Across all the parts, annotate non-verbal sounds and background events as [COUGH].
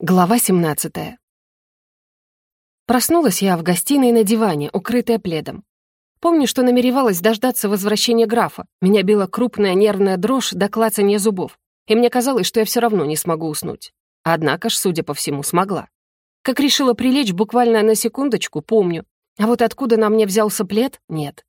Глава 17 Проснулась я в гостиной на диване, укрытая пледом. Помню, что намеревалась дождаться возвращения графа. Меня била крупная нервная дрожь до клацания зубов, и мне казалось, что я все равно не смогу уснуть. Однако ж, судя по всему, смогла. Как решила прилечь буквально на секундочку, помню. А вот откуда на мне взялся плед — нет.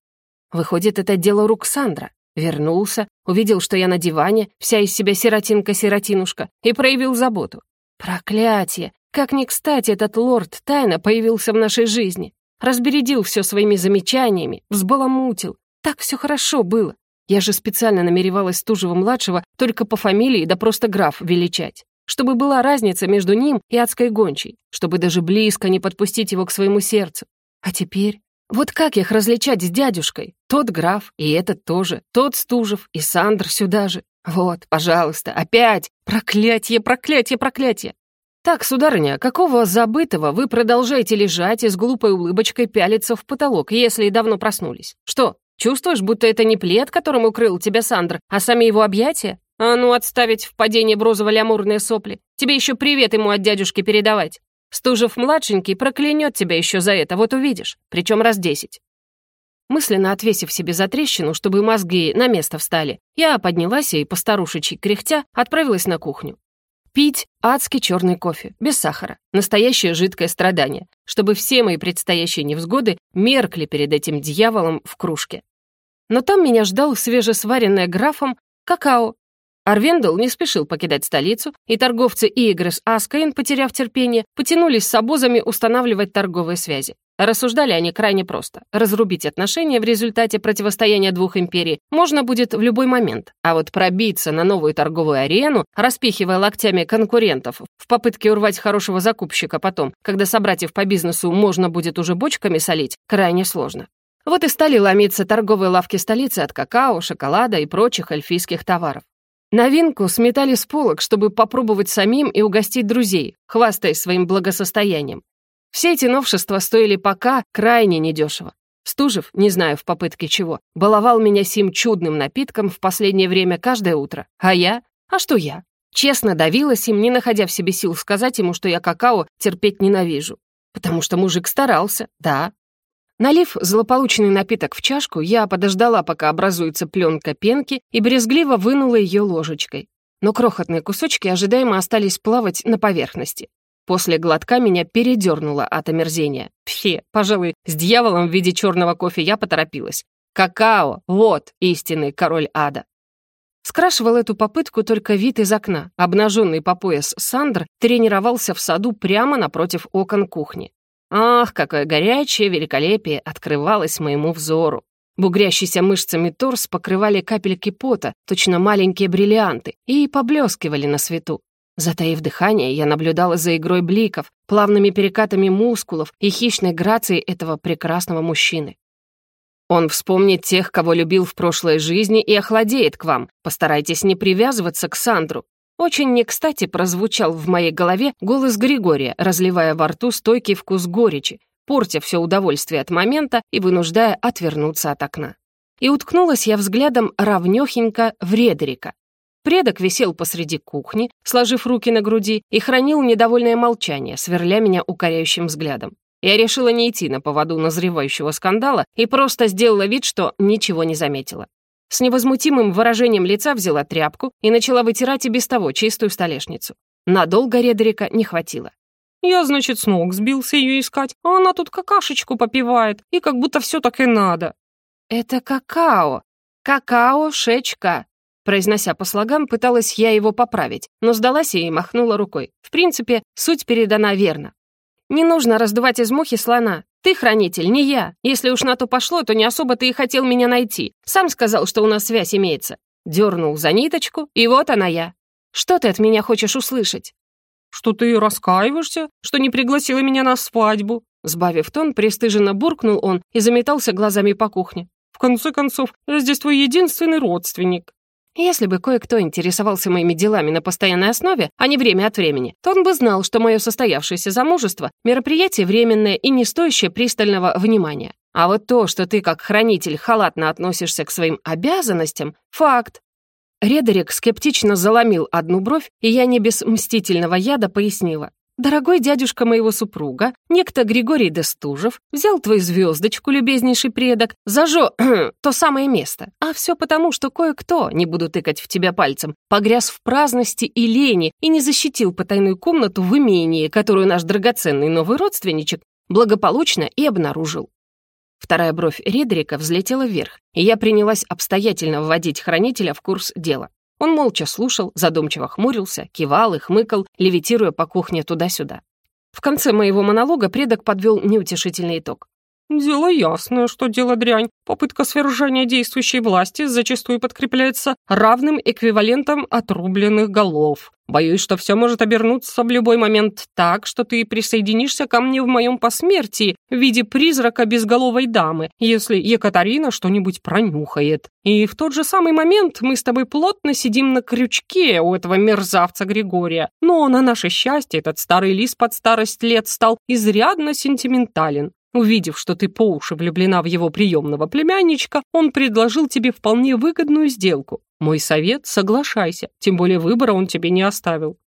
Выходит, это дело рук Сандра. Вернулся, увидел, что я на диване, вся из себя сиротинка-сиротинушка, и проявил заботу. Проклятие! Как ни кстати этот лорд тайно появился в нашей жизни. Разбередил все своими замечаниями, взбаламутил. Так все хорошо было. Я же специально намеревалась Стужева-младшего только по фамилии да просто граф величать. Чтобы была разница между ним и адской гончей. Чтобы даже близко не подпустить его к своему сердцу. А теперь... Вот как их различать с дядюшкой? Тот граф, и этот тоже. Тот Стужев, и Сандр сюда же. Вот, пожалуйста, опять! Проклятье, проклятье, проклятье! Так, сударыня, какого забытого вы продолжаете лежать и с глупой улыбочкой пялиться в потолок, если давно проснулись? Что, чувствуешь, будто это не плед, которым укрыл тебя Сандр, а сами его объятия? А ну, отставить в падении бронзово-лямурные сопли. Тебе еще привет ему от дядюшки передавать. Стужев-младшенький проклянет тебя еще за это, вот увидишь, причем раз десять. Мысленно отвесив себе за трещину, чтобы мозги на место встали, я поднялась и, постарушечьи кряхтя, отправилась на кухню. Пить адский черный кофе, без сахара, настоящее жидкое страдание, чтобы все мои предстоящие невзгоды меркли перед этим дьяволом в кружке. Но там меня ждал свежесваренное графом какао. Арвендел не спешил покидать столицу, и торговцы Игрес Аскаин, потеряв терпение, потянулись с обозами устанавливать торговые связи. Рассуждали они крайне просто. Разрубить отношения в результате противостояния двух империй можно будет в любой момент, а вот пробиться на новую торговую арену, распихивая локтями конкурентов в попытке урвать хорошего закупщика потом, когда собратьев по бизнесу можно будет уже бочками солить, крайне сложно. Вот и стали ломиться торговые лавки столицы от какао, шоколада и прочих эльфийских товаров. Новинку сметали с полок, чтобы попробовать самим и угостить друзей, хвастаясь своим благосостоянием. Все эти новшества стоили пока крайне недешево. Стужев, не знаю в попытке чего, баловал меня сим чудным напитком в последнее время каждое утро. А я? А что я? Честно давилась им, не находя в себе сил сказать ему, что я какао терпеть ненавижу. Потому что мужик старался, да. Налив злополучный напиток в чашку, я подождала, пока образуется пленка пенки, и брезгливо вынула ее ложечкой. Но крохотные кусочки ожидаемо остались плавать на поверхности. После глотка меня передернуло от омерзения. Пфе, пожалуй, с дьяволом в виде черного кофе я поторопилась. Какао, вот истинный король ада. Скрашивал эту попытку только вид из окна. Обнаженный по пояс Сандр тренировался в саду прямо напротив окон кухни. Ах, какое горячее великолепие открывалось моему взору. Бугрящийся мышцами торс покрывали капельки пота, точно маленькие бриллианты, и поблескивали на свету. Затаив дыхание, я наблюдала за игрой бликов, плавными перекатами мускулов и хищной грацией этого прекрасного мужчины. Он вспомнит тех, кого любил в прошлой жизни, и охладеет к вам. Постарайтесь не привязываться к Сандру. Очень не кстати прозвучал в моей голове голос Григория, разливая во рту стойкий вкус горечи, портя все удовольствие от момента и вынуждая отвернуться от окна. И уткнулась я взглядом равнёхенько в Редерика, Предок висел посреди кухни, сложив руки на груди, и хранил недовольное молчание, сверля меня укоряющим взглядом. Я решила не идти на поводу назревающего скандала и просто сделала вид, что ничего не заметила. С невозмутимым выражением лица взяла тряпку и начала вытирать и без того чистую столешницу. Надолго Редерика не хватило. Я, значит, с ног сбился ее искать, а она тут какашечку попивает, и как будто все так и надо. Это какао. Какао-шечка. Произнося по слогам, пыталась я его поправить, но сдалась и махнула рукой. В принципе, суть передана верно. «Не нужно раздувать из мухи слона. Ты хранитель, не я. Если уж на то пошло, то не особо ты и хотел меня найти. Сам сказал, что у нас связь имеется». Дернул за ниточку, и вот она я. «Что ты от меня хочешь услышать?» «Что ты раскаиваешься, что не пригласила меня на свадьбу?» Сбавив тон, пристыженно буркнул он и заметался глазами по кухне. «В конце концов, я здесь твой единственный родственник». Если бы кое-кто интересовался моими делами на постоянной основе, а не время от времени, то он бы знал, что мое состоявшееся замужество — мероприятие временное и не стоящее пристального внимания. А вот то, что ты как хранитель халатно относишься к своим обязанностям — факт. Редерик скептично заломил одну бровь, и я не без мстительного яда пояснила. Дорогой дядюшка моего супруга, некто Григорий Дестужев, взял твою звездочку, любезнейший предок, зажо [CLEARS THROAT] то самое место. А все потому, что кое-кто, не буду тыкать в тебя пальцем, погряз в праздности и лени и не защитил потайную комнату в имении, которую наш драгоценный новый родственничек благополучно и обнаружил. Вторая бровь Редрика взлетела вверх, и я принялась обстоятельно вводить хранителя в курс дела. Он молча слушал, задумчиво хмурился, кивал и хмыкал, левитируя по кухне туда-сюда. В конце моего монолога предок подвел неутешительный итог. «Дело ясное, что дело дрянь. Попытка свержения действующей власти зачастую подкрепляется равным эквивалентом отрубленных голов. Боюсь, что все может обернуться в любой момент так, что ты присоединишься ко мне в моем посмертии в виде призрака безголовой дамы, если Екатерина что-нибудь пронюхает. И в тот же самый момент мы с тобой плотно сидим на крючке у этого мерзавца Григория. Но на наше счастье этот старый лис под старость лет стал изрядно сентиментален. Увидев, что ты по уши влюблена в его приемного племянничка, он предложил тебе вполне выгодную сделку. Мой совет — соглашайся, тем более выбора он тебе не оставил».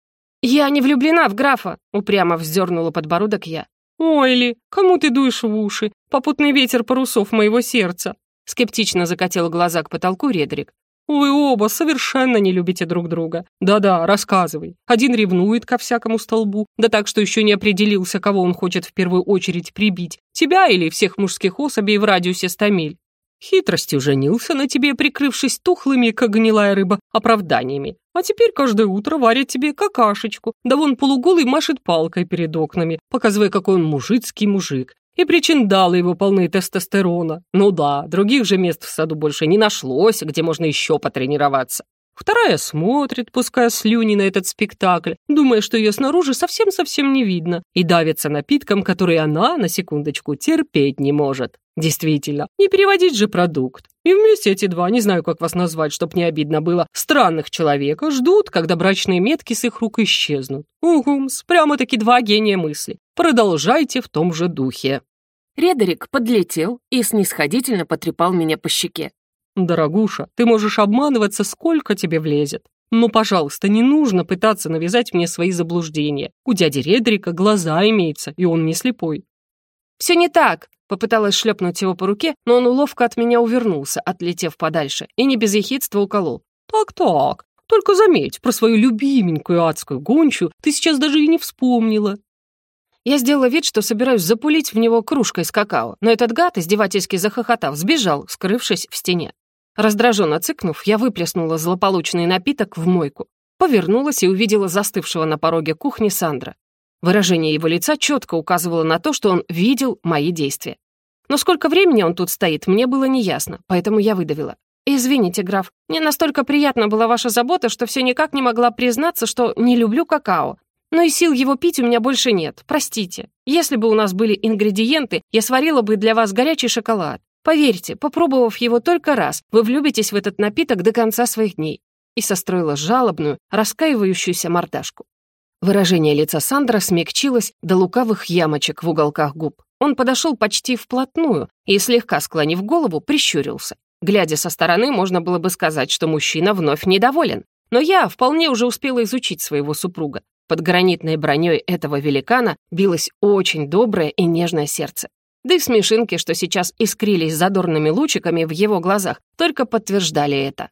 «Я не влюблена в графа», — упрямо вздернула подбородок я. «Ой ли, кому ты дуешь в уши? Попутный ветер парусов моего сердца!» Скептично закатил глаза к потолку Редрик. Вы оба совершенно не любите друг друга. Да-да, рассказывай. Один ревнует ко всякому столбу, да так, что еще не определился, кого он хочет в первую очередь прибить, тебя или всех мужских особей в радиусе ста миль. Хитростью женился на тебе, прикрывшись тухлыми, как гнилая рыба, оправданиями. А теперь каждое утро варит тебе какашечку, да вон полуголый машет палкой перед окнами, показывая, какой он мужицкий мужик. И причиндалы его полны тестостерона. Ну да, других же мест в саду больше не нашлось, где можно еще потренироваться. Вторая смотрит, пуская слюни на этот спектакль, думая, что ее снаружи совсем-совсем не видно, и давится напитком, который она, на секундочку, терпеть не может. Действительно, не переводить же продукт. И вместе эти два, не знаю, как вас назвать, чтоб не обидно было, странных человека ждут, когда брачные метки с их рук исчезнут. Угумс, прямо-таки два гения мысли. Продолжайте в том же духе. Редерик подлетел и снисходительно потрепал меня по щеке. «Дорогуша, ты можешь обманываться, сколько тебе влезет. Но, пожалуйста, не нужно пытаться навязать мне свои заблуждения. У дяди Редрика глаза имеются, и он не слепой». «Все не так!» Попыталась шлепнуть его по руке, но он ловко от меня увернулся, отлетев подальше, и не без ехидства уколол. «Так-так, только заметь, про свою любименькую адскую гончую ты сейчас даже и не вспомнила. Я сделала вид, что собираюсь запулить в него кружкой с какао, но этот гад, издевательски захохотав, сбежал, скрывшись в стене. Раздраженно цыкнув, я выплеснула злополучный напиток в мойку, повернулась и увидела застывшего на пороге кухни Сандра. Выражение его лица четко указывало на то, что он видел мои действия. Но сколько времени он тут стоит, мне было неясно, поэтому я выдавила. «Извините, граф, мне настолько приятна была ваша забота, что все никак не могла признаться, что не люблю какао, но и сил его пить у меня больше нет, простите. Если бы у нас были ингредиенты, я сварила бы для вас горячий шоколад. Поверьте, попробовав его только раз, вы влюбитесь в этот напиток до конца своих дней». И состроила жалобную, раскаивающуюся мордашку. Выражение лица Сандра смягчилось до лукавых ямочек в уголках губ. Он подошел почти вплотную и, слегка склонив голову, прищурился. Глядя со стороны, можно было бы сказать, что мужчина вновь недоволен. Но я вполне уже успела изучить своего супруга. Под гранитной броней этого великана билось очень доброе и нежное сердце. Да и смешинки, что сейчас искрились задорными лучиками в его глазах, только подтверждали это.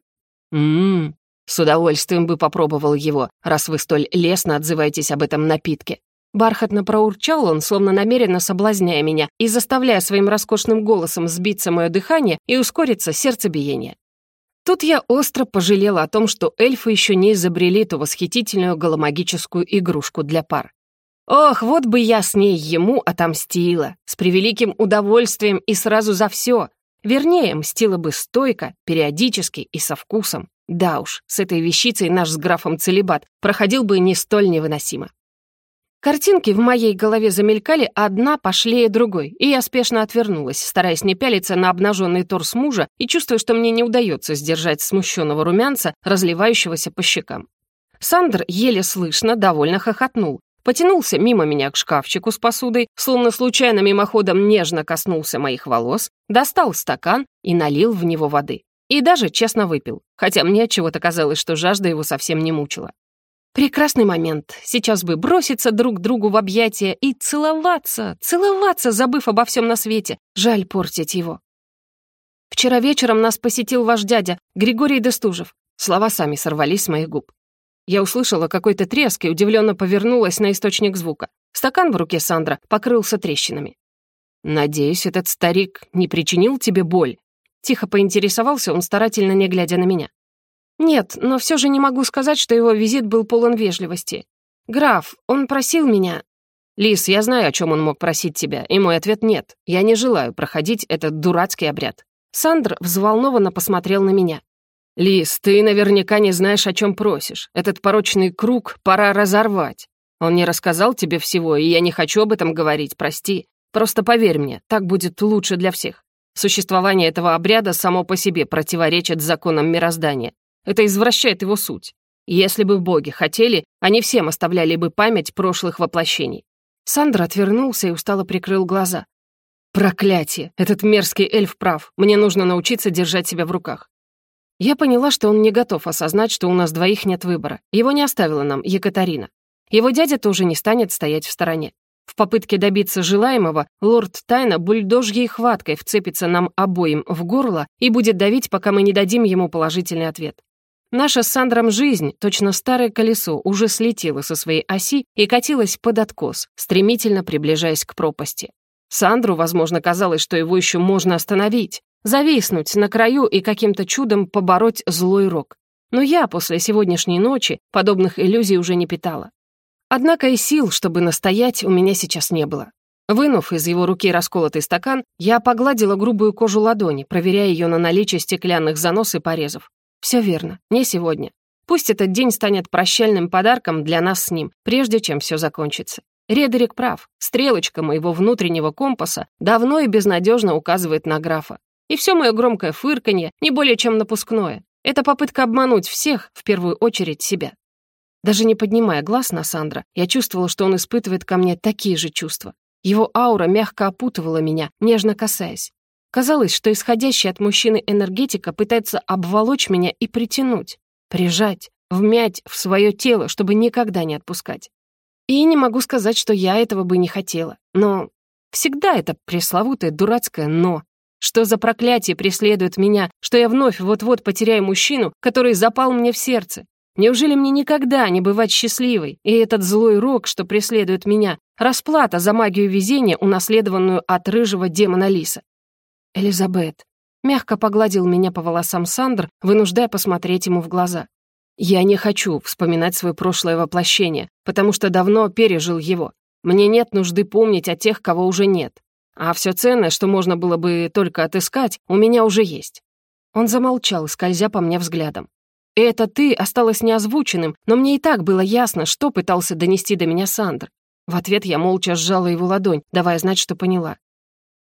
«Ммм, с удовольствием бы попробовал его, раз вы столь лестно отзываетесь об этом напитке». Бархатно проурчал он, словно намеренно соблазняя меня и заставляя своим роскошным голосом сбиться мое дыхание и ускориться сердцебиение. Тут я остро пожалела о том, что эльфы еще не изобрели ту восхитительную голомагическую игрушку для пар. Ох, вот бы я с ней ему отомстила, с превеликим удовольствием и сразу за все. Вернее, мстила бы стойко, периодически и со вкусом. Да уж, с этой вещицей наш с графом целебат проходил бы не столь невыносимо. Картинки в моей голове замелькали одна пошлее другой, и я спешно отвернулась, стараясь не пялиться на обнаженный торс мужа и чувствуя, что мне не удается сдержать смущенного румянца, разливающегося по щекам. Сандр еле слышно довольно хохотнул, потянулся мимо меня к шкафчику с посудой, словно случайно мимоходом нежно коснулся моих волос, достал стакан и налил в него воды. И даже честно выпил, хотя мне от чего-то казалось, что жажда его совсем не мучила. Прекрасный момент. Сейчас бы броситься друг другу в объятия и целоваться, целоваться, забыв обо всем на свете. Жаль портить его. Вчера вечером нас посетил ваш дядя, Григорий Дестужев. Слова сами сорвались с моих губ. Я услышала какой-то треск и удивленно повернулась на источник звука. Стакан в руке Сандра покрылся трещинами. «Надеюсь, этот старик не причинил тебе боль?» Тихо поинтересовался он, старательно не глядя на меня. «Нет, но все же не могу сказать, что его визит был полон вежливости. Граф, он просил меня...» «Лис, я знаю, о чем он мог просить тебя, и мой ответ — нет. Я не желаю проходить этот дурацкий обряд». Сандр взволнованно посмотрел на меня. «Лис, ты наверняка не знаешь, о чем просишь. Этот порочный круг пора разорвать. Он не рассказал тебе всего, и я не хочу об этом говорить, прости. Просто поверь мне, так будет лучше для всех. Существование этого обряда само по себе противоречит законам мироздания. Это извращает его суть. Если бы боги хотели, они всем оставляли бы память прошлых воплощений. Сандра отвернулся и устало прикрыл глаза. «Проклятие! Этот мерзкий эльф прав. Мне нужно научиться держать себя в руках». Я поняла, что он не готов осознать, что у нас двоих нет выбора. Его не оставила нам Екатерина. Его дядя тоже не станет стоять в стороне. В попытке добиться желаемого, лорд Тайна бульдожьей хваткой вцепится нам обоим в горло и будет давить, пока мы не дадим ему положительный ответ. Наша с Сандром жизнь, точно старое колесо, уже слетело со своей оси и катилась под откос, стремительно приближаясь к пропасти. Сандру, возможно, казалось, что его еще можно остановить, зависнуть на краю и каким-то чудом побороть злой рок. Но я после сегодняшней ночи подобных иллюзий уже не питала. Однако и сил, чтобы настоять, у меня сейчас не было. Вынув из его руки расколотый стакан, я погладила грубую кожу ладони, проверяя ее на наличие стеклянных занос и порезов. Все верно, не сегодня. Пусть этот день станет прощальным подарком для нас с ним, прежде чем все закончится. Редерик прав. Стрелочка моего внутреннего компаса давно и безнадежно указывает на графа. И все мое громкое фырканье не более чем напускное. Это попытка обмануть всех, в первую очередь себя. Даже не поднимая глаз на Сандра, я чувствовала, что он испытывает ко мне такие же чувства. Его аура мягко опутывала меня, нежно касаясь. Казалось, что исходящая от мужчины энергетика пытается обволочь меня и притянуть, прижать, вмять в свое тело, чтобы никогда не отпускать. И не могу сказать, что я этого бы не хотела, но всегда это пресловутое дурацкое «но». Что за проклятие преследует меня, что я вновь вот-вот потеряю мужчину, который запал мне в сердце? Неужели мне никогда не бывать счастливой? И этот злой рок, что преследует меня, расплата за магию везения, унаследованную от рыжего демона Лиса. «Элизабет», — мягко погладил меня по волосам Сандр, вынуждая посмотреть ему в глаза. «Я не хочу вспоминать свое прошлое воплощение, потому что давно пережил его. Мне нет нужды помнить о тех, кого уже нет. А все ценное, что можно было бы только отыскать, у меня уже есть». Он замолчал, скользя по мне взглядом. «Это ты осталось неозвученным, но мне и так было ясно, что пытался донести до меня Сандр. В ответ я молча сжала его ладонь, давая знать, что поняла.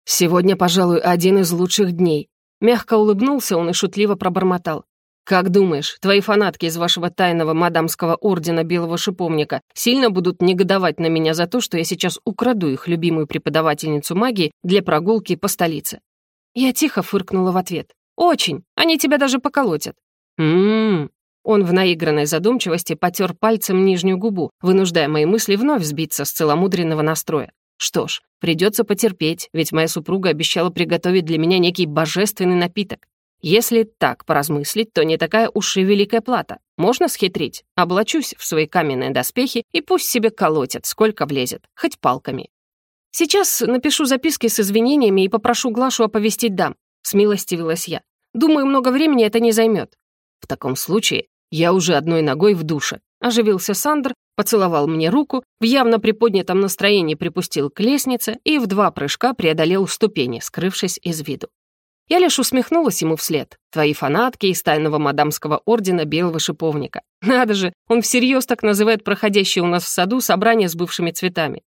«Сегодня, пожалуй, один из лучших дней». Мягко улыбнулся он и шутливо пробормотал. «Как думаешь, твои фанатки из вашего тайного мадамского ордена Белого Шиповника сильно будут негодовать на меня за то, что я сейчас украду их любимую преподавательницу магии для прогулки по столице?» Я тихо фыркнула в ответ. «Очень. Они тебя даже поколотят». «М-м-м». Он в наигранной задумчивости потер пальцем нижнюю губу, вынуждая мои мысли вновь сбиться с целомудренного настроя. Что ж, придется потерпеть, ведь моя супруга обещала приготовить для меня некий божественный напиток. Если так поразмыслить, то не такая уж и великая плата. Можно схитрить. Облачусь в свои каменные доспехи и пусть себе колотят, сколько влезет, хоть палками. Сейчас напишу записки с извинениями и попрошу Глашу оповестить дам. Смилостивилась я. Думаю, много времени это не займет. В таком случае я уже одной ногой в душе. Оживился Сандр, поцеловал мне руку, в явно приподнятом настроении припустил к лестнице и в два прыжка преодолел ступени, скрывшись из виду. Я лишь усмехнулась ему вслед. Твои фанатки из тайного мадамского ордена Белого Шиповника. Надо же, он всерьез так называет проходящее у нас в саду собрание с бывшими цветами.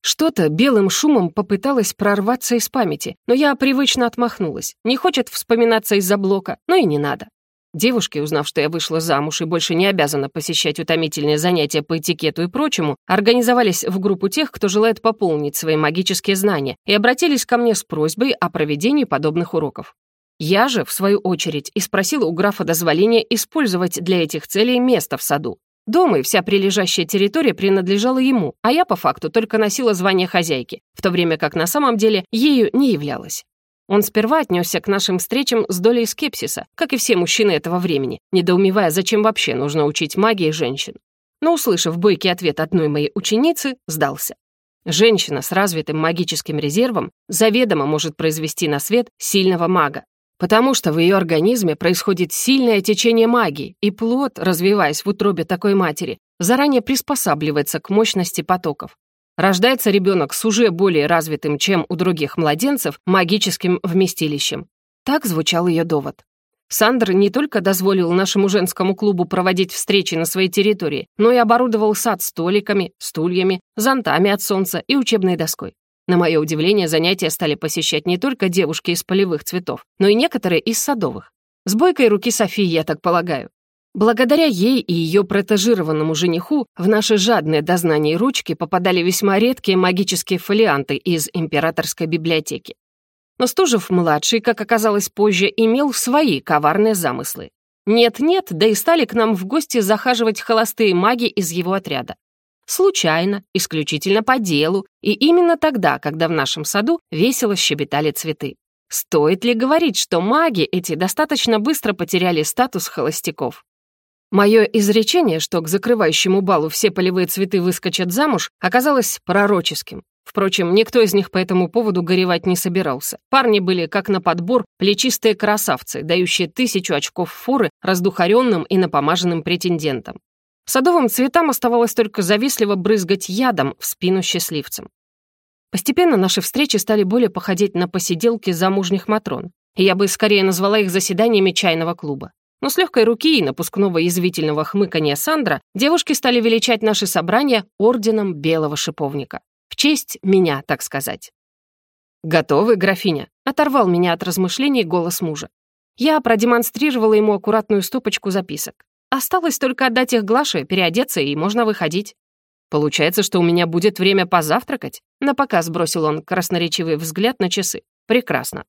Что-то белым шумом попыталось прорваться из памяти, но я привычно отмахнулась. Не хочет вспоминаться из-за блока, но и не надо. Девушки, узнав, что я вышла замуж и больше не обязана посещать утомительные занятия по этикету и прочему, организовались в группу тех, кто желает пополнить свои магические знания, и обратились ко мне с просьбой о проведении подобных уроков. Я же, в свою очередь, и спросила у графа дозволения использовать для этих целей место в саду. Дом и вся прилежащая территория принадлежала ему, а я по факту только носила звание хозяйки, в то время как на самом деле ею не являлась. Он сперва отнесся к нашим встречам с долей скепсиса, как и все мужчины этого времени, недоумевая, зачем вообще нужно учить магии женщин. Но, услышав бойкий ответ одной моей ученицы, сдался. Женщина с развитым магическим резервом заведомо может произвести на свет сильного мага, потому что в ее организме происходит сильное течение магии, и плод, развиваясь в утробе такой матери, заранее приспосабливается к мощности потоков. Рождается ребенок с уже более развитым, чем у других младенцев, магическим вместилищем. Так звучал ее довод. Сандр не только дозволил нашему женскому клубу проводить встречи на своей территории, но и оборудовал сад столиками, стульями, зонтами от солнца и учебной доской. На мое удивление, занятия стали посещать не только девушки из полевых цветов, но и некоторые из садовых. С бойкой руки Софии, я так полагаю. Благодаря ей и ее протежированному жениху в наши жадные до знаний ручки попадали весьма редкие магические фолианты из императорской библиотеки. Но Стужев-младший, как оказалось позже, имел свои коварные замыслы. Нет-нет, да и стали к нам в гости захаживать холостые маги из его отряда. Случайно, исключительно по делу, и именно тогда, когда в нашем саду весело щебетали цветы. Стоит ли говорить, что маги эти достаточно быстро потеряли статус холостяков? Мое изречение, что к закрывающему балу все полевые цветы выскочат замуж, оказалось пророческим. Впрочем, никто из них по этому поводу горевать не собирался. Парни были, как на подбор, плечистые красавцы, дающие тысячу очков форы раздухаренным и напомаженным претендентам. Садовым цветам оставалось только завистливо брызгать ядом в спину счастливцам. Постепенно наши встречи стали более походить на посиделки замужних матрон, и я бы скорее назвала их заседаниями чайного клуба. Но с легкой руки и напускного язвительного хмыкания Сандра девушки стали величать наши собрания орденом белого шиповника. В честь меня, так сказать. «Готовы, графиня?» — оторвал меня от размышлений голос мужа. Я продемонстрировала ему аккуратную стопочку записок. Осталось только отдать их Глаше, переодеться, и можно выходить. Получается, что у меня будет время позавтракать? На показ бросил он красноречивый взгляд на часы. Прекрасно.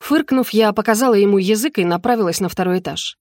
Фыркнув, я показала ему язык и направилась на второй этаж.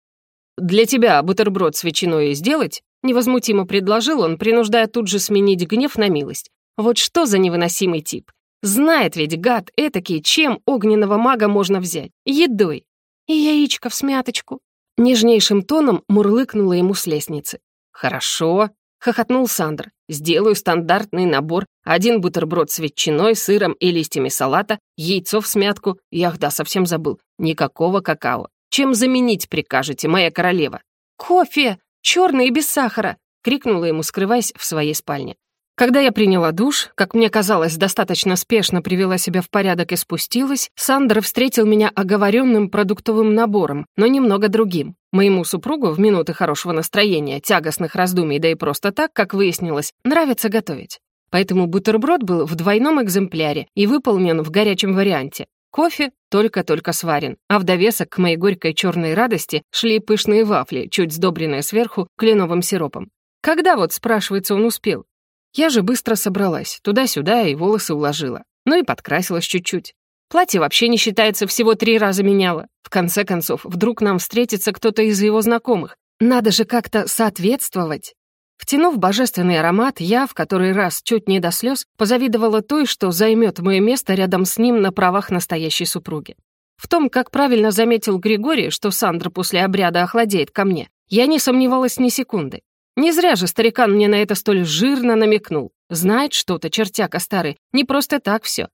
«Для тебя бутерброд с ветчиной сделать?» Невозмутимо предложил он, принуждая тут же сменить гнев на милость. Вот что за невыносимый тип. Знает ведь, гад этакий, чем огненного мага можно взять. Едой. И яичко в смяточку. Нежнейшим тоном мурлыкнула ему с лестницы. «Хорошо», — хохотнул Сандр. «Сделаю стандартный набор. Один бутерброд с ветчиной, сыром и листьями салата, яйцо в смятку. Ях, да, совсем забыл. Никакого какао. Чем заменить прикажете, моя королева?» «Кофе! Черный и без сахара!» — крикнула ему, скрываясь в своей спальне. Когда я приняла душ, как мне казалось, достаточно спешно привела себя в порядок и спустилась, Сандер встретил меня оговоренным продуктовым набором, но немного другим. Моему супругу в минуты хорошего настроения, тягостных раздумий, да и просто так, как выяснилось, нравится готовить. Поэтому бутерброд был в двойном экземпляре и выполнен в горячем варианте. Кофе только-только сварен, а в довесок к моей горькой черной радости шли пышные вафли, чуть сдобренные сверху кленовым сиропом. Когда вот, спрашивается, он успел? Я же быстро собралась, туда-сюда и волосы уложила. Ну и подкрасилась чуть-чуть. Платье вообще не считается, всего три раза меняла. В конце концов, вдруг нам встретится кто-то из его знакомых. Надо же как-то соответствовать. Втянув божественный аромат, я в который раз чуть не до слез позавидовала той, что займет мое место рядом с ним на правах настоящей супруги. В том, как правильно заметил Григорий, что Сандра после обряда охладеет ко мне, я не сомневалась ни секунды. Не зря же старикан мне на это столь жирно намекнул. Знает что-то, чертяка старый, не просто так все.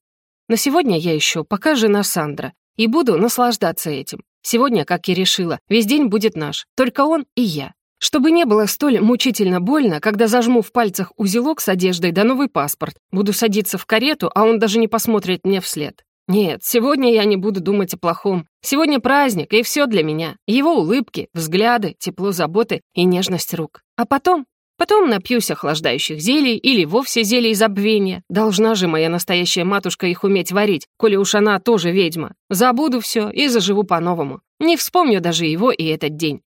На сегодня я еще пока жена Сандра, и буду наслаждаться этим. Сегодня, как и решила, весь день будет наш, только он и я. Чтобы не было столь мучительно больно, когда зажму в пальцах узелок с одеждой да новый паспорт, буду садиться в карету, а он даже не посмотрит мне вслед. Нет, сегодня я не буду думать о плохом. Сегодня праздник, и все для меня. Его улыбки, взгляды, тепло заботы и нежность рук. А потом? Потом напьюсь охлаждающих зелий или вовсе зелий забвения. Должна же моя настоящая матушка их уметь варить, коли уж она тоже ведьма. Забуду все и заживу по-новому. Не вспомню даже его и этот день.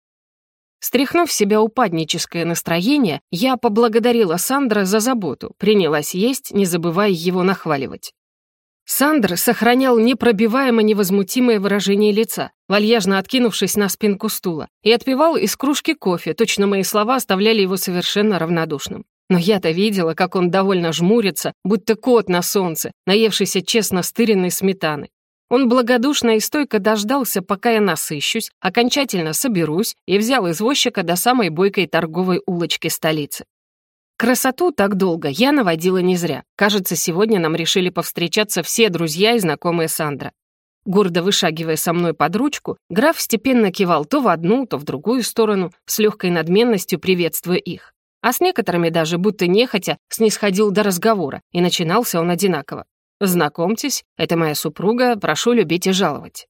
Стряхнув в себя упадническое настроение, я поблагодарила Сандра за заботу, принялась есть, не забывая его нахваливать. Сандр сохранял непробиваемо невозмутимое выражение лица, вальяжно откинувшись на спинку стула, и отпивал из кружки кофе, точно мои слова оставляли его совершенно равнодушным. Но я-то видела, как он довольно жмурится, будто кот на солнце, наевшийся честно стыренной сметаны. Он благодушно и стойко дождался, пока я насыщусь, окончательно соберусь и взял извозчика до самой бойкой торговой улочки столицы. Красоту так долго я наводила не зря. Кажется, сегодня нам решили повстречаться все друзья и знакомые Сандра. Гордо вышагивая со мной под ручку, граф степенно кивал то в одну, то в другую сторону, с легкой надменностью приветствуя их. А с некоторыми даже, будто нехотя, снисходил до разговора, и начинался он одинаково. «Знакомьтесь, это моя супруга, прошу любить и жаловать».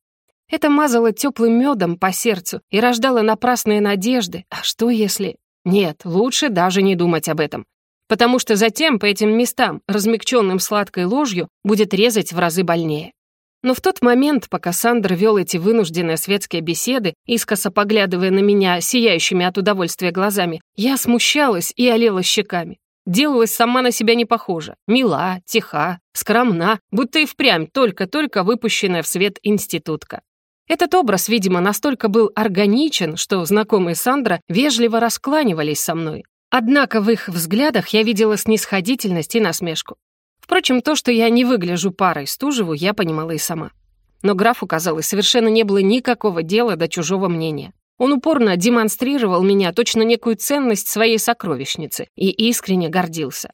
Это мазало теплым медом по сердцу и рождало напрасные надежды. А что если... Нет, лучше даже не думать об этом. Потому что затем по этим местам, размягченным сладкой ложью, будет резать в разы больнее. Но в тот момент, пока Сандр вел эти вынужденные светские беседы, искоса поглядывая на меня сияющими от удовольствия глазами, я смущалась и олела щеками. Делалась сама на себя не похожа. Мила, тиха, скромна, будто и впрямь только-только выпущенная в свет институтка. Этот образ, видимо, настолько был органичен, что знакомые Сандра вежливо раскланивались со мной. Однако в их взглядах я видела снисходительность и насмешку. Впрочем, то, что я не выгляжу парой Стужеву, я понимала и сама. Но графу, казалось, совершенно не было никакого дела до чужого мнения. Он упорно демонстрировал меня точно некую ценность своей сокровищницы и искренне гордился.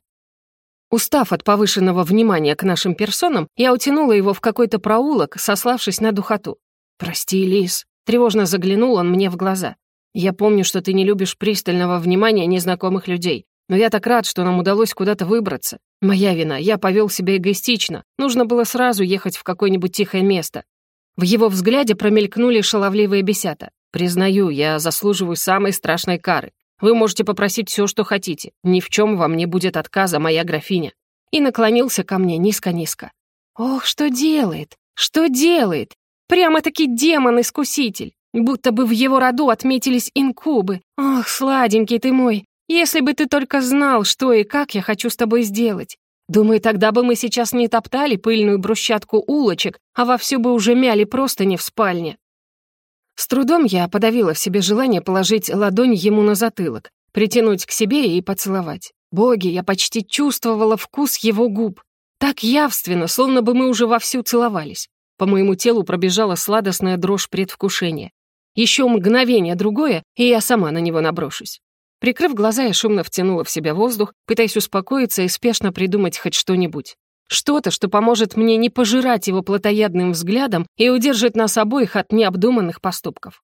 Устав от повышенного внимания к нашим персонам, я утянула его в какой-то проулок, сославшись на духоту. «Прости, Лис», — тревожно заглянул он мне в глаза. «Я помню, что ты не любишь пристального внимания незнакомых людей, но я так рад, что нам удалось куда-то выбраться. Моя вина, я повел себя эгоистично, нужно было сразу ехать в какое-нибудь тихое место». В его взгляде промелькнули шаловливые бесята. «Признаю, я заслуживаю самой страшной кары. Вы можете попросить все, что хотите. Ни в чем вам не будет отказа, моя графиня». И наклонился ко мне низко-низко. «Ох, что делает? Что делает? Прямо-таки демон-искуситель. Будто бы в его роду отметились инкубы. Ох, сладенький ты мой. Если бы ты только знал, что и как я хочу с тобой сделать. Думаю, тогда бы мы сейчас не топтали пыльную брусчатку улочек, а вовсю бы уже мяли просто не в спальне. С трудом я подавила в себе желание положить ладонь ему на затылок, притянуть к себе и поцеловать. Боги, я почти чувствовала вкус его губ. Так явственно, словно бы мы уже вовсю целовались. По моему телу пробежала сладостная дрожь предвкушения. Еще мгновение другое, и я сама на него наброшусь. Прикрыв глаза, я шумно втянула в себя воздух, пытаясь успокоиться и спешно придумать хоть что-нибудь. Что-то, что поможет мне не пожирать его плотоядным взглядом и удержит нас обоих от необдуманных поступков.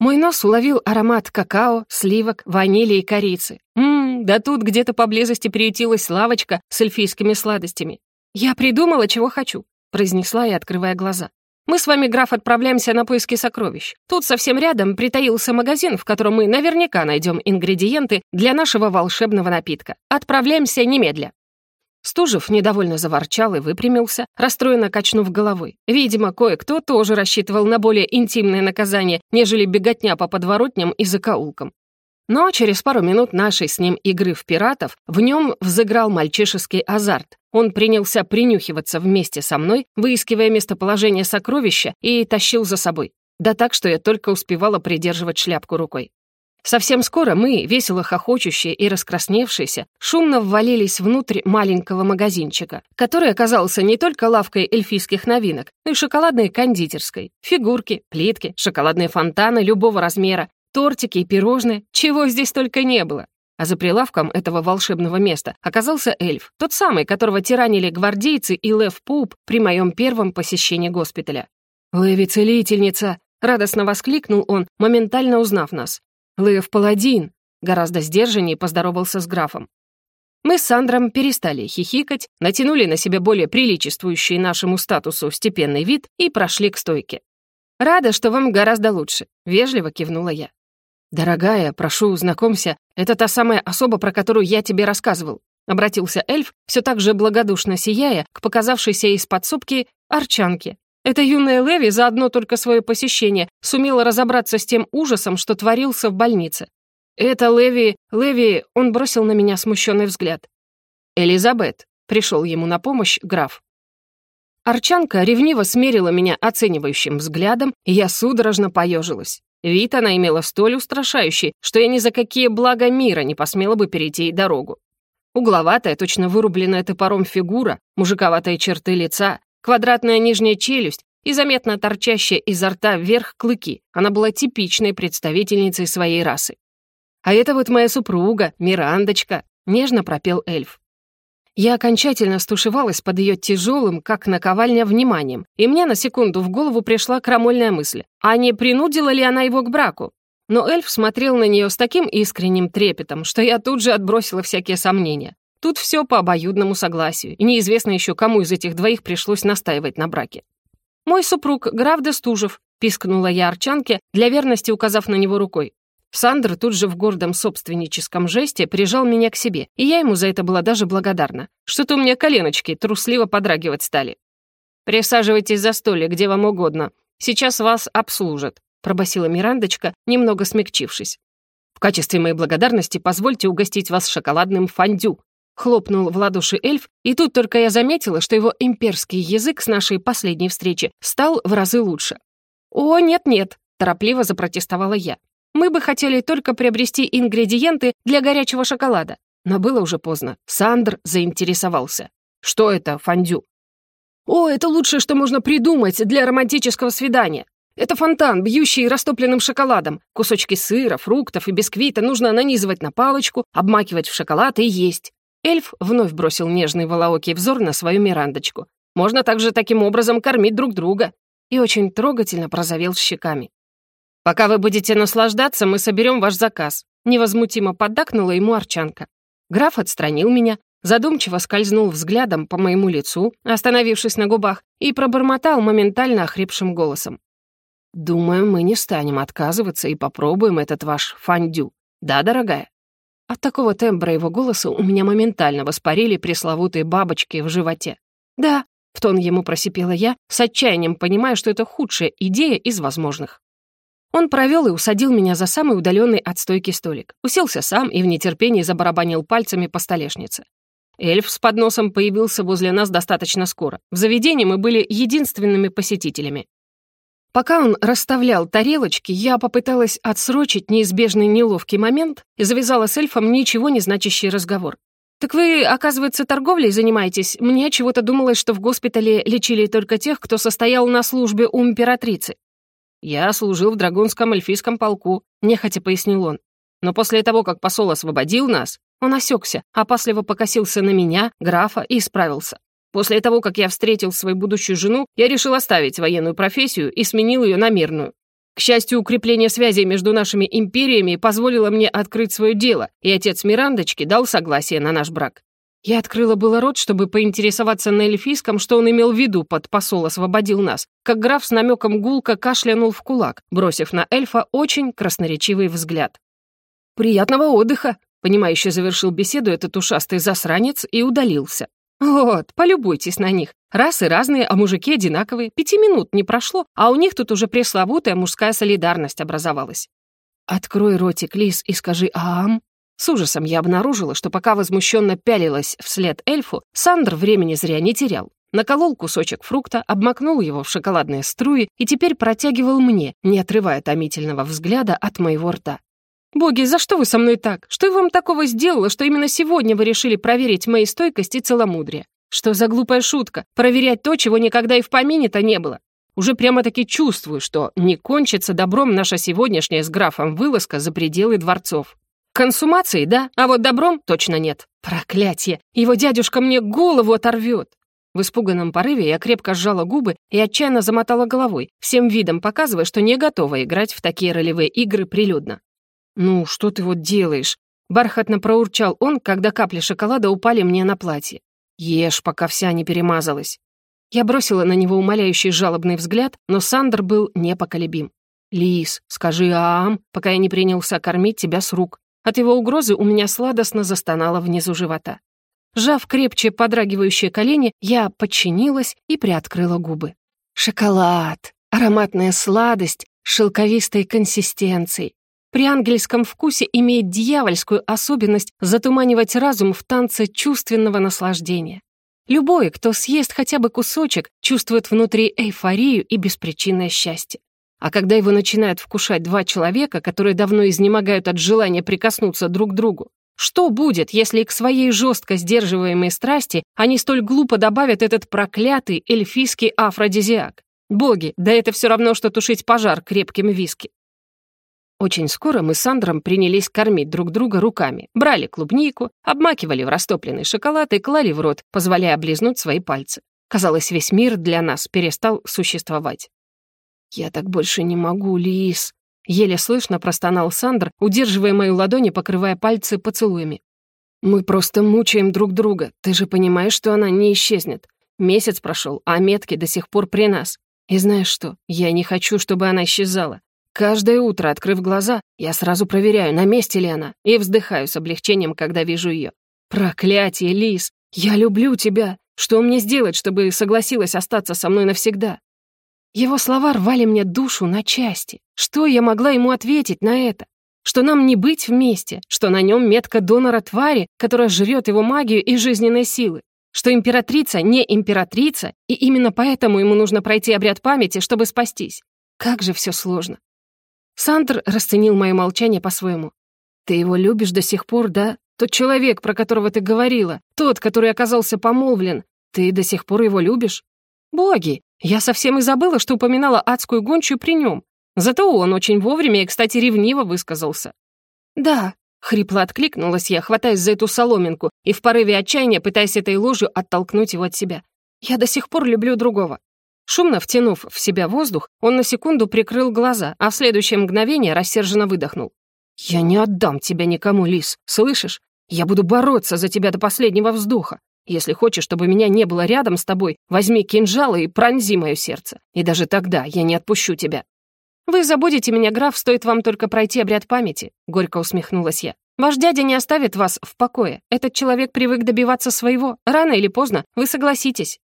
Мой нос уловил аромат какао, сливок, ванили и корицы. Ммм, да тут где-то поблизости приютилась лавочка с эльфийскими сладостями. Я придумала, чего хочу произнесла я, открывая глаза. «Мы с вами, граф, отправляемся на поиски сокровищ. Тут совсем рядом притаился магазин, в котором мы наверняка найдем ингредиенты для нашего волшебного напитка. Отправляемся немедля». Стужев недовольно заворчал и выпрямился, расстроенно качнув головой. Видимо, кое-кто тоже рассчитывал на более интимное наказание, нежели беготня по подворотням и закоулкам. Но через пару минут нашей с ним игры в пиратов в нем взыграл мальчишеский азарт. Он принялся принюхиваться вместе со мной, выискивая местоположение сокровища, и тащил за собой. Да так, что я только успевала придерживать шляпку рукой. Совсем скоро мы, весело хохочущие и раскрасневшиеся, шумно ввалились внутрь маленького магазинчика, который оказался не только лавкой эльфийских новинок, но и шоколадной кондитерской. Фигурки, плитки, шоколадные фонтаны любого размера, тортики и пирожные, чего здесь только не было. А за прилавком этого волшебного места оказался эльф, тот самый, которого тиранили гвардейцы и Лев Пуп при моем первом посещении госпиталя. «Леви-целительница!» — радостно воскликнул он, моментально узнав нас. «Лев-паладин!» — гораздо сдержаннее поздоровался с графом. Мы с Сандром перестали хихикать, натянули на себя более приличествующий нашему статусу степенный вид и прошли к стойке. «Рада, что вам гораздо лучше», — вежливо кивнула я. «Дорогая, прошу, знакомься, это та самая особа, про которую я тебе рассказывал», обратился эльф, все так же благодушно сияя, к показавшейся из подсобки арчанке. Эта юная Леви за одно только свое посещение сумела разобраться с тем ужасом, что творился в больнице. «Это Леви... Леви...» — он бросил на меня смущенный взгляд. «Элизабет», — пришел ему на помощь граф. Арчанка ревниво смерила меня оценивающим взглядом, и я судорожно поежилась. Вид она имела столь устрашающий, что я ни за какие блага мира не посмела бы перейти ей дорогу. Угловатая, точно вырубленная топором фигура, мужиковатые черты лица, квадратная нижняя челюсть и заметно торчащая изо рта вверх клыки. Она была типичной представительницей своей расы. «А это вот моя супруга, Мирандочка», — нежно пропел эльф. Я окончательно стушевалась под ее тяжелым, как наковальня, вниманием, и мне на секунду в голову пришла крамольная мысль, а не принудила ли она его к браку? Но эльф смотрел на нее с таким искренним трепетом, что я тут же отбросила всякие сомнения. Тут все по обоюдному согласию, и неизвестно еще, кому из этих двоих пришлось настаивать на браке. «Мой супруг, граф Дестужев», — пискнула я Арчанке, для верности указав на него рукой. Сандр тут же в гордом собственническом жесте прижал меня к себе, и я ему за это была даже благодарна. Что-то у меня коленочки трусливо подрагивать стали. «Присаживайтесь за столик, где вам угодно. Сейчас вас обслужат», — пробасила Мирандочка, немного смягчившись. «В качестве моей благодарности позвольте угостить вас шоколадным фондю», — хлопнул в ладоши эльф, и тут только я заметила, что его имперский язык с нашей последней встречи стал в разы лучше. «О, нет-нет», — торопливо запротестовала я. Мы бы хотели только приобрести ингредиенты для горячего шоколада. Но было уже поздно. Сандр заинтересовался. Что это, фондю? О, это лучшее, что можно придумать для романтического свидания. Это фонтан, бьющий растопленным шоколадом. Кусочки сыра, фруктов и бисквита нужно нанизывать на палочку, обмакивать в шоколад и есть. Эльф вновь бросил нежный волоокий взор на свою Мирандочку. Можно также таким образом кормить друг друга. И очень трогательно прозовел щеками. «Пока вы будете наслаждаться, мы соберем ваш заказ», невозмутимо поддакнула ему Арчанка. Граф отстранил меня, задумчиво скользнул взглядом по моему лицу, остановившись на губах, и пробормотал моментально охрипшим голосом. «Думаю, мы не станем отказываться и попробуем этот ваш фондю. Да, дорогая?» От такого тембра его голоса у меня моментально воспарили пресловутые бабочки в животе. «Да», — в тон ему просипела я, с отчаянием понимая, что это худшая идея из возможных. Он провел и усадил меня за самый удаленный от стойки столик. Уселся сам и в нетерпении забарабанил пальцами по столешнице. Эльф с подносом появился возле нас достаточно скоро. В заведении мы были единственными посетителями. Пока он расставлял тарелочки, я попыталась отсрочить неизбежный неловкий момент и завязала с эльфом ничего не значащий разговор. «Так вы, оказывается, торговлей занимаетесь? Мне чего-то думалось, что в госпитале лечили только тех, кто состоял на службе у императрицы». «Я служил в Драгунском эльфийском полку», — нехотя пояснил он. «Но после того, как посол освободил нас, он осекся, опасливо покосился на меня, графа, и исправился. После того, как я встретил свою будущую жену, я решил оставить военную профессию и сменил ее на мирную. К счастью, укрепление связей между нашими империями позволило мне открыть свое дело, и отец Мирандочки дал согласие на наш брак. Я открыла было рот, чтобы поинтересоваться на эльфийском, что он имел в виду под «посол освободил нас», как граф с намеком гулко кашлянул в кулак, бросив на эльфа очень красноречивый взгляд. «Приятного отдыха!» — понимающе завершил беседу этот ушастый засранец и удалился. «Вот, полюбуйтесь на них. Расы разные, а мужики одинаковые. Пяти минут не прошло, а у них тут уже пресловутая мужская солидарность образовалась». «Открой ротик, Лис, и скажи «Аам», с ужасом я обнаружила, что пока возмущенно пялилась вслед эльфу, Сандр времени зря не терял. Наколол кусочек фрукта, обмакнул его в шоколадные струи и теперь протягивал мне, не отрывая томительного взгляда от моего рта. «Боги, за что вы со мной так? Что я вам такого сделала, что именно сегодня вы решили проверить мои стойкость и целомудрие? Что за глупая шутка? Проверять то, чего никогда и в помине-то не было. Уже прямо-таки чувствую, что не кончится добром наша сегодняшняя с графом вылазка за пределы дворцов. Консумацией, да, а вот добром точно нет. Проклятие! Его дядюшка мне голову оторвет. В испуганном порыве я крепко сжала губы и отчаянно замотала головой, всем видом показывая, что не готова играть в такие ролевые игры прилюдно. «Ну, что ты вот делаешь?» Бархатно проурчал он, когда капли шоколада упали мне на платье. «Ешь, пока вся не перемазалась». Я бросила на него умоляющий жалобный взгляд, но Сандер был непоколебим. «Лис, скажи «Аам», пока я не принялся кормить тебя с рук. От его угрозы у меня сладостно застонало внизу живота. Жав крепче подрагивающие колени, я подчинилась и приоткрыла губы. Шоколад, ароматная сладость шелковистой консистенцией. При ангельском вкусе имеет дьявольскую особенность затуманивать разум в танце чувственного наслаждения. Любой, кто съест хотя бы кусочек, чувствует внутри эйфорию и беспричинное счастье. А когда его начинают вкушать два человека, которые давно изнемогают от желания прикоснуться друг к другу, что будет, если к своей жестко сдерживаемой страсти они столь глупо добавят этот проклятый эльфийский афродизиак? Боги, да это все равно, что тушить пожар крепким виски. Очень скоро мы с Андром принялись кормить друг друга руками, брали клубнику, обмакивали в растопленный шоколад и клали в рот, позволяя облизнуть свои пальцы. Казалось, весь мир для нас перестал существовать. «Я так больше не могу, Лис», — еле слышно простонал Сандр, удерживая мою ладонь и покрывая пальцы поцелуями. «Мы просто мучаем друг друга. Ты же понимаешь, что она не исчезнет. Месяц прошел, а метки до сих пор при нас. И знаешь что? Я не хочу, чтобы она исчезала. Каждое утро, открыв глаза, я сразу проверяю, на месте ли она, и вздыхаю с облегчением, когда вижу ее. «Проклятие, Лис! Я люблю тебя! Что мне сделать, чтобы согласилась остаться со мной навсегда?» Его слова рвали мне душу на части. Что я могла ему ответить на это? Что нам не быть вместе, что на нем метка донора твари, которая жрет его магию и жизненные силы, что императрица не императрица, и именно поэтому ему нужно пройти обряд памяти, чтобы спастись. Как же все сложно. Сандр расценил мое молчание по-своему. «Ты его любишь до сих пор, да? Тот человек, про которого ты говорила, тот, который оказался помолвлен, ты до сих пор его любишь?» «Боги! Я совсем и забыла, что упоминала адскую гончую при нем. Зато он очень вовремя и, кстати, ревниво высказался». «Да», — хрипло откликнулась я, хватаясь за эту соломинку и в порыве отчаяния пытаясь этой ложью оттолкнуть его от себя. «Я до сих пор люблю другого. Шумно втянув в себя воздух, он на секунду прикрыл глаза, а в следующее мгновение рассерженно выдохнул. «Я не отдам тебя никому, Лис, слышишь? Я буду бороться за тебя до последнего вздоха. Если хочешь, чтобы меня не было рядом с тобой, возьми кинжал и пронзи мое сердце. И даже тогда я не отпущу тебя». «Вы забудете меня, граф, стоит вам только пройти обряд памяти», — горько усмехнулась я. «Ваш дядя не оставит вас в покое. Этот человек привык добиваться своего. Рано или поздно вы согласитесь».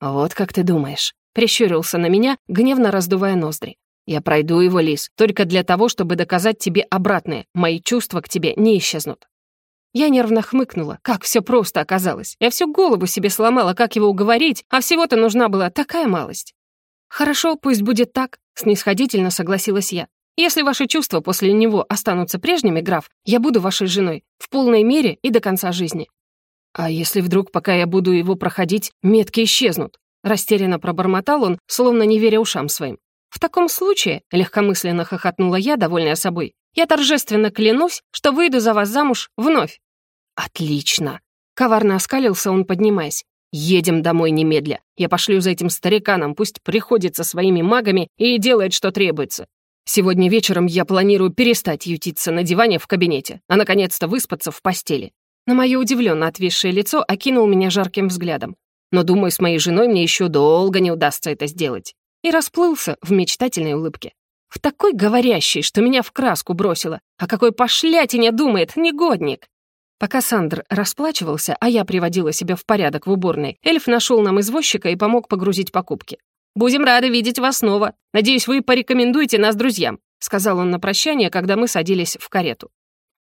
«Вот как ты думаешь», Прищурился на меня, гневно раздувая ноздри. «Я пройду его, Лис, только для того, чтобы доказать тебе обратное. Мои чувства к тебе не исчезнут». Я нервно хмыкнула. Как все просто оказалось. Я всю голову себе сломала, как его уговорить, а всего-то нужна была такая малость. «Хорошо, пусть будет так», — снисходительно согласилась я. «Если ваши чувства после него останутся прежними, граф, я буду вашей женой, в полной мере и до конца жизни». «А если вдруг, пока я буду его проходить, метки исчезнут?» Растерянно пробормотал он, словно не веря ушам своим. «В таком случае», — легкомысленно хохотнула я, довольная собой, «я торжественно клянусь, что выйду за вас замуж вновь». «Отлично!» — коварно оскалился он, поднимаясь. «Едем домой немедля. Я пошлю за этим стариканом, пусть приходит со своими магами и делает, что требуется. Сегодня вечером я планирую перестать ютиться на диване в кабинете, а наконец-то выспаться в постели». На мое удивленно отвисшее лицо окинул меня жарким взглядом но, думаю, с моей женой мне еще долго не удастся это сделать». И расплылся в мечтательной улыбке. В такой говорящей, что меня в краску бросило. А какой пошлятине думает, негодник! Пока Сандр расплачивался, а я приводила себя в порядок в уборной, эльф нашел нам извозчика и помог погрузить покупки. «Будем рады видеть вас снова. Надеюсь, вы порекомендуете нас друзьям», сказал он на прощание, когда мы садились в карету.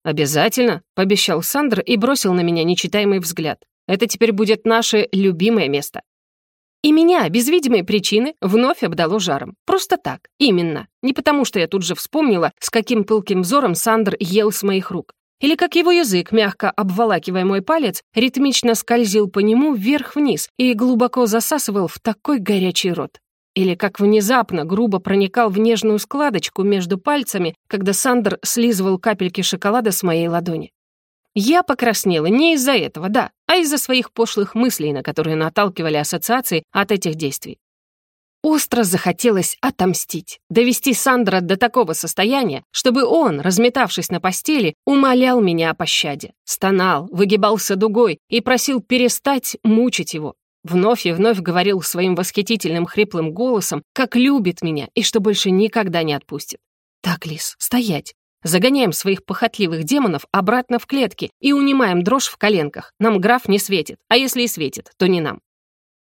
«Обязательно», — пообещал Сандр и бросил на меня нечитаемый взгляд. Это теперь будет наше любимое место. И меня, без видимой причины, вновь обдало жаром. Просто так, именно. Не потому, что я тут же вспомнила, с каким пылким взором Сандр ел с моих рук. Или как его язык, мягко обволакивая мой палец, ритмично скользил по нему вверх-вниз и глубоко засасывал в такой горячий рот. Или как внезапно грубо проникал в нежную складочку между пальцами, когда Сандер слизывал капельки шоколада с моей ладони. Я покраснела не из-за этого, да, а из-за своих пошлых мыслей, на которые наталкивали ассоциации от этих действий. Остро захотелось отомстить, довести Сандра до такого состояния, чтобы он, разметавшись на постели, умолял меня о пощаде, стонал, выгибался дугой и просил перестать мучить его. Вновь и вновь говорил своим восхитительным хриплым голосом, как любит меня и что больше никогда не отпустит. «Так, Лис, стоять. Загоняем своих похотливых демонов обратно в клетки и унимаем дрожь в коленках. Нам граф не светит, а если и светит, то не нам.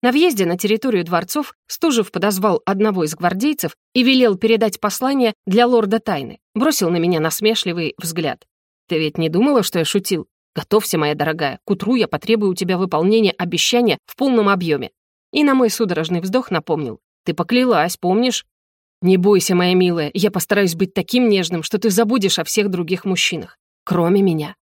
На въезде на территорию дворцов Стужев подозвал одного из гвардейцев и велел передать послание для лорда Тайны. Бросил на меня насмешливый взгляд. «Ты ведь не думала, что я шутил? Готовься, моя дорогая, к утру я потребую у тебя выполнения обещания в полном объеме. И на мой судорожный вздох напомнил. Ты поклялась, помнишь? Не бойся, моя милая, я постараюсь быть таким нежным, что ты забудешь о всех других мужчинах, кроме меня.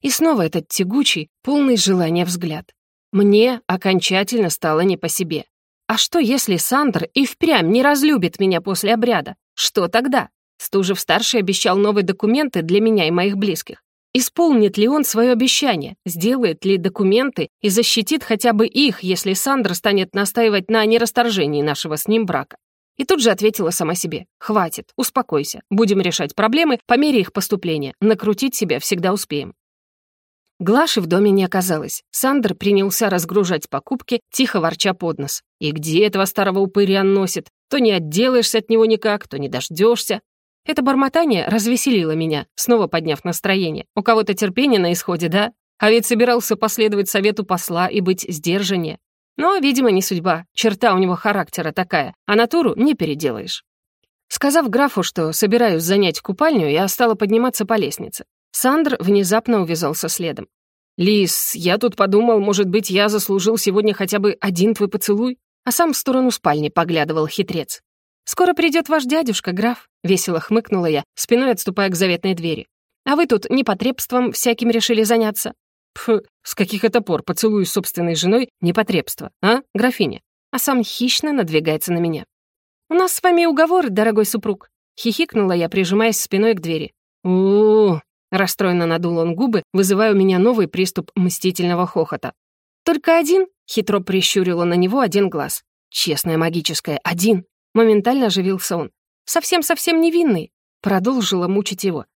И снова этот тягучий, полный желания взгляд. Мне окончательно стало не по себе. А что, если Сандр и впрямь не разлюбит меня после обряда? Что тогда? Стужев-старший обещал новые документы для меня и моих близких. Исполнит ли он свое обещание? Сделает ли документы и защитит хотя бы их, если Сандр станет настаивать на нерасторжении нашего с ним брака? И тут же ответила сама себе. «Хватит, успокойся. Будем решать проблемы по мере их поступления. Накрутить себя всегда успеем». Глаши в доме не оказалось. Сандер принялся разгружать покупки, тихо ворча под нос. И где этого старого упыря носит? То не отделаешься от него никак, то не дождешься. Это бормотание развеселило меня, снова подняв настроение. У кого-то терпение на исходе, да? А ведь собирался последовать совету посла и быть сдержаннее. Но, видимо, не судьба. Черта у него характера такая, а натуру не переделаешь. Сказав графу, что собираюсь занять купальню, я стала подниматься по лестнице. Сандр внезапно увязался следом. «Лис, я тут подумал, может быть, я заслужил сегодня хотя бы один твой поцелуй?» А сам в сторону спальни поглядывал хитрец. «Скоро придет ваш дядюшка, граф», — весело хмыкнула я, спиной отступая к заветной двери. «А вы тут непотребством всяким решили заняться?» «Пф, с каких это пор поцелуй с собственной женой непотребство, а, графиня?» А сам хищно надвигается на меня. «У нас с вами уговор, дорогой супруг», — хихикнула я, прижимаясь спиной к двери. у, Расстроенно надул он губы, вызывая у меня новый приступ мстительного хохота. «Только один?» — хитро прищурила на него один глаз. «Честное магическое, один!» Моментально оживился он. «Совсем-совсем невинный!» Продолжила мучить его.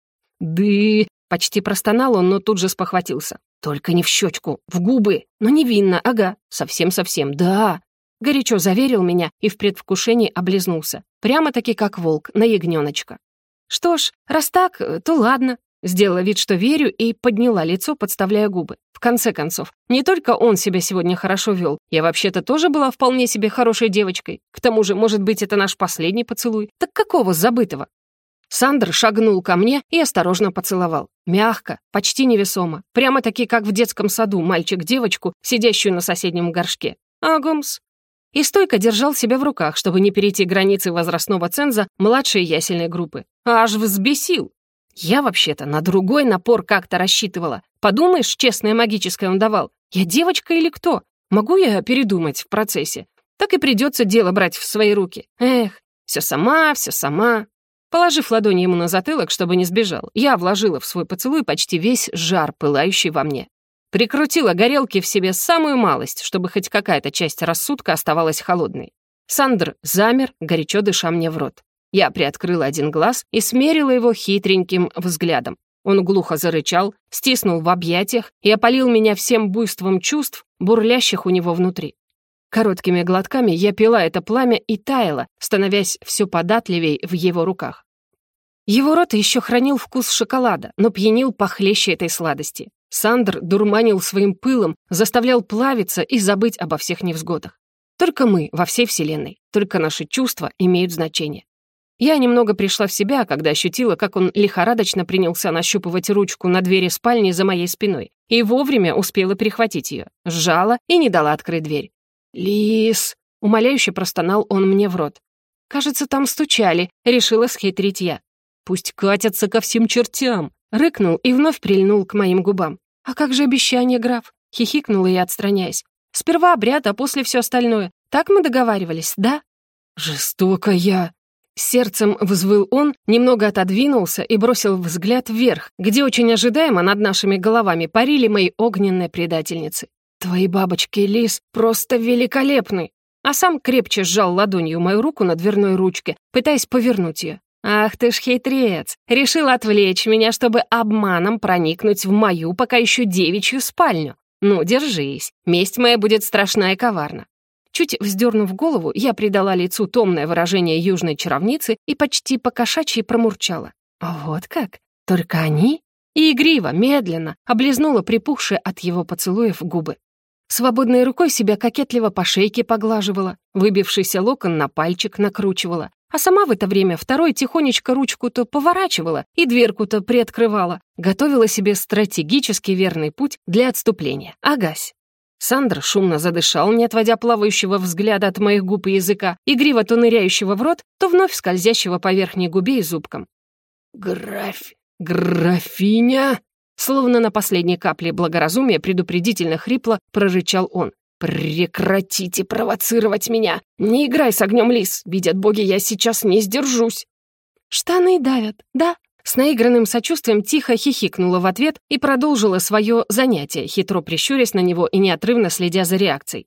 «Ды...» — почти простонал он, но тут же спохватился. «Только не в щечку, в губы, но невинно, ага, совсем-совсем, да!» Горячо заверил меня и в предвкушении облизнулся. Прямо-таки как волк на ягнёночка. «Что ж, раз так, то ладно», Сделала вид, что верю, и подняла лицо, подставляя губы. В конце концов, не только он себя сегодня хорошо вел, я вообще-то тоже была вполне себе хорошей девочкой. К тому же, может быть, это наш последний поцелуй. Так какого забытого? Сандр шагнул ко мне и осторожно поцеловал. Мягко, почти невесомо. Прямо-таки, как в детском саду мальчик девочку, сидящую на соседнем горшке. Агумс. И стойко держал себя в руках, чтобы не перейти границы возрастного ценза младшей ясельной группы. Аж взбесил. Я вообще-то на другой напор как-то рассчитывала. Подумаешь, честное магическое он давал. Я девочка или кто? Могу я передумать в процессе? Так и придется дело брать в свои руки. Эх, все сама, все сама. Положив ладонь ему на затылок, чтобы не сбежал, я вложила в свой поцелуй почти весь жар, пылающий во мне. Прикрутила горелки в себе самую малость, чтобы хоть какая-то часть рассудка оставалась холодной. Сандр замер, горячо дыша мне в рот. Я приоткрыла один глаз и смерила его хитреньким взглядом. Он глухо зарычал, стиснул в объятиях и опалил меня всем буйством чувств, бурлящих у него внутри. Короткими глотками я пила это пламя и таяла, становясь все податливей в его руках. Его рот еще хранил вкус шоколада, но пьянил похлеще этой сладости. Сандр дурманил своим пылом, заставлял плавиться и забыть обо всех невзгодах. Только мы во всей Вселенной, только наши чувства имеют значение. Я немного пришла в себя, когда ощутила, как он лихорадочно принялся нащупывать ручку на двери спальни за моей спиной, и вовремя успела перехватить ее, сжала и не дала открыть дверь. «Лис!» — умоляюще простонал он мне в рот. «Кажется, там стучали», — решила схитрить я. «Пусть катятся ко всем чертям!» — рыкнул и вновь прильнул к моим губам. «А как же обещание, граф?» — хихикнула я, отстраняясь. «Сперва обряд, а после все остальное. Так мы договаривались, да?» «Жестокая!» Сердцем взвыл он, немного отодвинулся и бросил взгляд вверх, где очень ожидаемо над нашими головами парили мои огненные предательницы. «Твои бабочки, Лис, просто великолепны!» А сам крепче сжал ладонью мою руку на дверной ручке, пытаясь повернуть ее. «Ах ты ж хитрец! Решил отвлечь меня, чтобы обманом проникнуть в мою пока еще девичью спальню. Ну, держись, месть моя будет страшна и коварна. Чуть вздернув голову, я придала лицу томное выражение южной чаровницы и почти покошачьи промурчала. «Вот как? Только они?» И игриво, медленно, облизнула припухшие от его поцелуев губы. Свободной рукой себя кокетливо по шейке поглаживала, выбившийся локон на пальчик накручивала, а сама в это время второй тихонечко ручку-то поворачивала и дверку-то приоткрывала, готовила себе стратегически верный путь для отступления. Агась. Сандр шумно задышал, не отводя плавающего взгляда от моих губ и языка, игриво то ныряющего в рот, то вновь скользящего по верхней губе и зубкам. «Граф... графиня!» Словно на последней капле благоразумия предупредительно хрипло прорычал он. «Прекратите провоцировать меня! Не играй с огнем, лис! Видят боги, я сейчас не сдержусь!» «Штаны давят, да?» С наигранным сочувствием тихо хихикнула в ответ и продолжила свое занятие, хитро прищурясь на него и неотрывно следя за реакцией.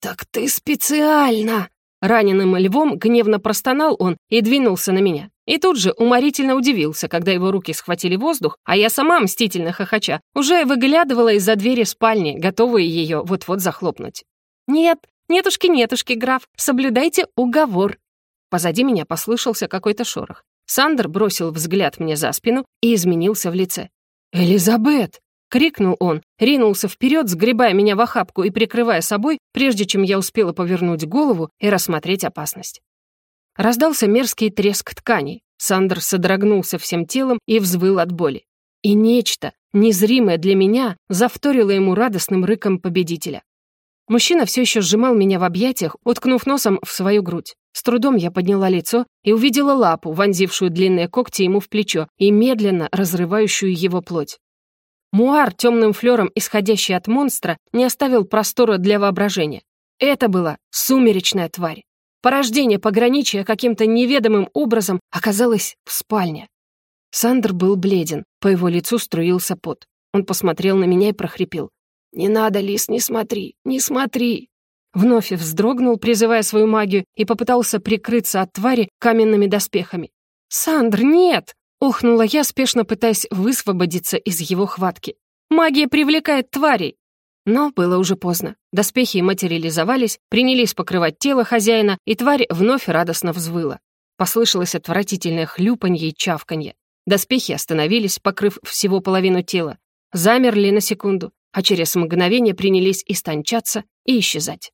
«Так ты специально!» Раненым львом гневно простонал он и двинулся на меня. И тут же уморительно удивился, когда его руки схватили воздух, а я сама, мстительно хохоча, уже выглядывала из-за двери спальни, готовая ее вот-вот захлопнуть. «Нет, нетушки-нетушки, граф, соблюдайте уговор». Позади меня послышался какой-то шорох. Сандер бросил взгляд мне за спину и изменился в лице. «Элизабет!» Крикнул он, ринулся вперед, сгребая меня в охапку и прикрывая собой, прежде чем я успела повернуть голову и рассмотреть опасность. Раздался мерзкий треск тканей. Сандер содрогнулся всем телом и взвыл от боли. И нечто, незримое для меня, завторило ему радостным рыком победителя. Мужчина все еще сжимал меня в объятиях, уткнув носом в свою грудь. С трудом я подняла лицо и увидела лапу, вонзившую длинные когти ему в плечо и медленно разрывающую его плоть. Муар, темным флером, исходящий от монстра, не оставил простора для воображения. Это была сумеречная тварь. Порождение пограничья каким-то неведомым образом оказалось в спальне. Сандр был бледен, по его лицу струился пот. Он посмотрел на меня и прохрипел. «Не надо, Лис, не смотри, не смотри!» Вновь вздрогнул, призывая свою магию, и попытался прикрыться от твари каменными доспехами. «Сандр, нет!» Охнула я, спешно пытаясь высвободиться из его хватки. «Магия привлекает тварей!» Но было уже поздно. Доспехи материализовались, принялись покрывать тело хозяина, и тварь вновь радостно взвыла. Послышалось отвратительное хлюпанье и чавканье. Доспехи остановились, покрыв всего половину тела. Замерли на секунду, а через мгновение принялись истончаться и исчезать.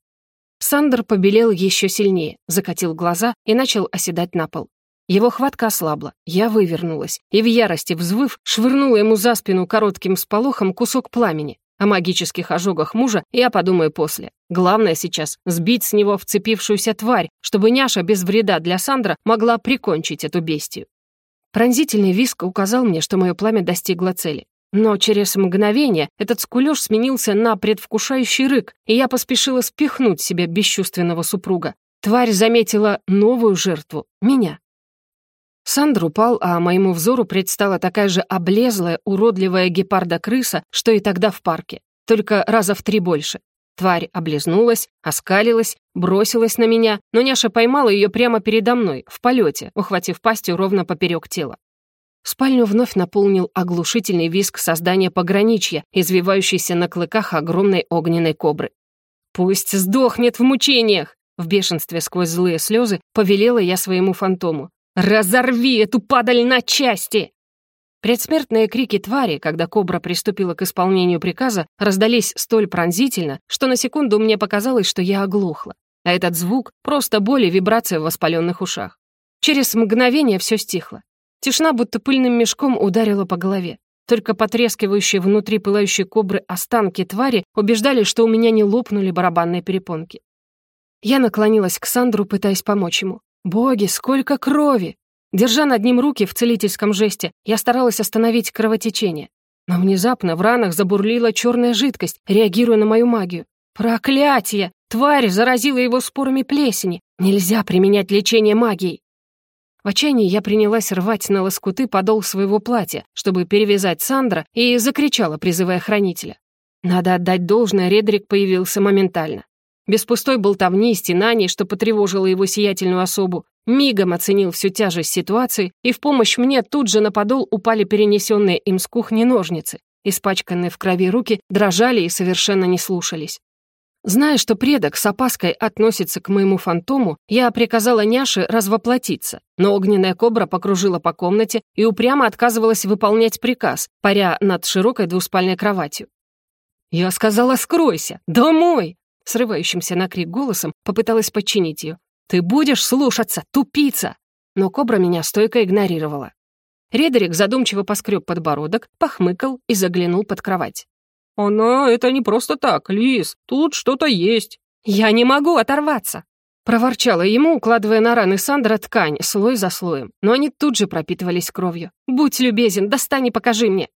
Сандер побелел еще сильнее, закатил глаза и начал оседать на пол. Его хватка ослабла, я вывернулась и в ярости взвыв швырнула ему за спину коротким сполохом кусок пламени. О магических ожогах мужа я подумаю после. Главное сейчас — сбить с него вцепившуюся тварь, чтобы няша без вреда для Сандра могла прикончить эту бестию. Пронзительный виск указал мне, что мое пламя достигло цели. Но через мгновение этот скулёж сменился на предвкушающий рык, и я поспешила спихнуть себе бесчувственного супруга. Тварь заметила новую жертву — меня. Сандр упал, а моему взору предстала такая же облезлая, уродливая гепарда-крыса, что и тогда в парке, только раза в три больше. Тварь облизнулась, оскалилась, бросилась на меня, но няша поймала ее прямо передо мной, в полете, ухватив пастью ровно поперек тела. Спальню вновь наполнил оглушительный визг создания пограничья, извивающийся на клыках огромной огненной кобры. «Пусть сдохнет в мучениях!» В бешенстве сквозь злые слезы повелела я своему фантому. «Разорви эту падаль на части!» Предсмертные крики твари, когда кобра приступила к исполнению приказа, раздались столь пронзительно, что на секунду мне показалось, что я оглохла. А этот звук — просто боль и вибрация в воспаленных ушах. Через мгновение все стихло. Тишина будто пыльным мешком ударила по голове. Только потрескивающие внутри пылающей кобры останки твари убеждали, что у меня не лопнули барабанные перепонки. Я наклонилась к Сандру, пытаясь помочь ему. Боги, сколько крови! Держа над ним руки в целительском жесте, я старалась остановить кровотечение. Но внезапно в ранах забурлила черная жидкость, реагируя на мою магию. Проклятие! Тварь заразила его спорами плесени. Нельзя применять лечение магией. В отчаянии я принялась рвать на лоскуты подол своего платья, чтобы перевязать Сандра, и закричала, призывая хранителя. Надо отдать должное, Редрик появился моментально без пустой болтовни и стенаний, что потревожило его сиятельную особу, мигом оценил всю тяжесть ситуации, и в помощь мне тут же на подол упали перенесенные им с кухни ножницы. Испачканные в крови руки дрожали и совершенно не слушались. Зная, что предок с опаской относится к моему фантому, я приказала няше развоплотиться, но огненная кобра покружила по комнате и упрямо отказывалась выполнять приказ, паря над широкой двуспальной кроватью. «Я сказала, скройся! Домой!» Срывающимся на крик голосом, попыталась подчинить ее. «Ты будешь слушаться, тупица!» Но кобра меня стойко игнорировала. Редерик задумчиво поскреб подбородок, похмыкал и заглянул под кровать. «Она — это не просто так, Лис, тут что-то есть». «Я не могу оторваться!» Проворчала ему, укладывая на раны Сандра ткань, слой за слоем, но они тут же пропитывались кровью. «Будь любезен, достань и покажи мне!»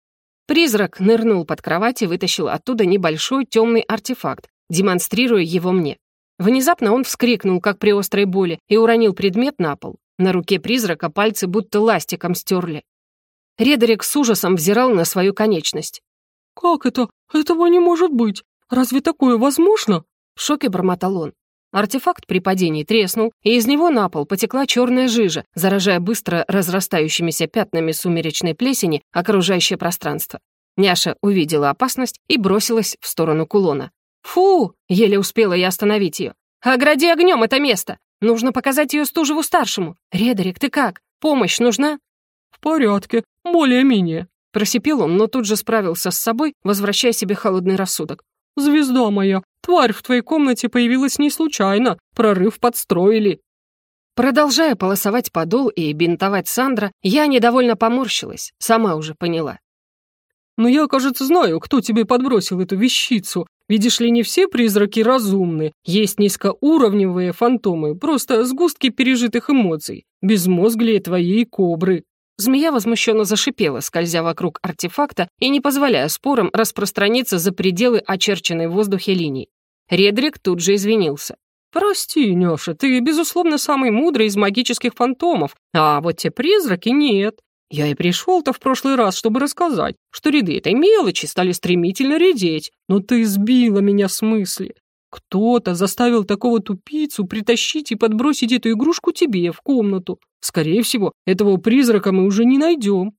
Призрак нырнул под кровать и вытащил оттуда небольшой темный артефакт, демонстрируя его мне. Внезапно он вскрикнул, как при острой боли, и уронил предмет на пол. На руке призрака пальцы будто ластиком стерли. Редерик с ужасом взирал на свою конечность. «Как это? Этого не может быть! Разве такое возможно?» В шоке бормотал он. Артефакт при падении треснул, и из него на пол потекла черная жижа, заражая быстро разрастающимися пятнами сумеречной плесени окружающее пространство. Няша увидела опасность и бросилась в сторону кулона. «Фу!» — еле успела я остановить ее. «Огради огнем это место! Нужно показать ее Стужеву-старшему! Редерик, ты как? Помощь нужна?» «В порядке, более-менее», — просипел он, но тут же справился с собой, возвращая себе холодный рассудок. «Звезда моя, тварь в твоей комнате появилась не случайно, прорыв подстроили». Продолжая полосовать подол и бинтовать Сандра, я недовольно поморщилась, сама уже поняла. «Но я, кажется, знаю, кто тебе подбросил эту вещицу. Видишь ли, не все призраки разумны. Есть низкоуровневые фантомы, просто сгустки пережитых эмоций, безмозглие твоей кобры». Змея возмущенно зашипела, скользя вокруг артефакта и не позволяя спорам распространиться за пределы очерченной в воздухе линии. Редрик тут же извинился. «Прости, Нёша, ты, безусловно, самый мудрый из магических фантомов, а вот те призраки нет. Я и пришел-то в прошлый раз, чтобы рассказать, что ряды этой мелочи стали стремительно редеть, но ты сбила меня с мысли. Кто-то заставил такого тупицу притащить и подбросить эту игрушку тебе в комнату. Скорее всего, этого призрака мы уже не найдем.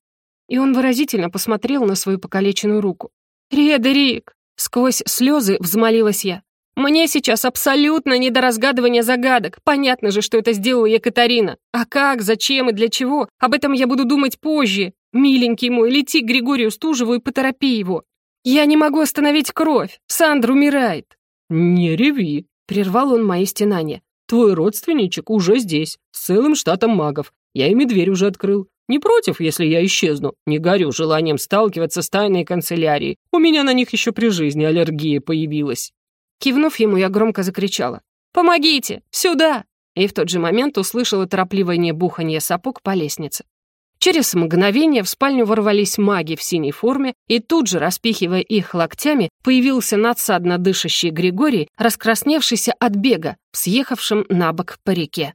И он выразительно посмотрел на свою покалеченную руку. «Редерик!» Сквозь слезы взмолилась я. Мне сейчас абсолютно не до разгадывания загадок. Понятно же, что это сделала Екатерина. А как, зачем и для чего? Об этом я буду думать позже. Миленький мой, лети к Григорию Стужеву и поторопи его. Я не могу остановить кровь. Сандра умирает. Не реви, прервал он мои стенания. Твой родственничек уже здесь, с целым штатом магов. Я ими дверь уже открыл. Не против, если я исчезну. Не горю желанием сталкиваться с тайной канцелярией. У меня на них еще при жизни аллергия появилась. Кивнув ему, я громко закричала. «Помогите! Сюда!» И в тот же момент услышала торопливое буханье сапог по лестнице. Через мгновение в спальню ворвались маги в синей форме, и тут же, распихивая их локтями, появился надсадно дышащий Григорий, раскрасневшийся от бега, съехавшим на бок по реке.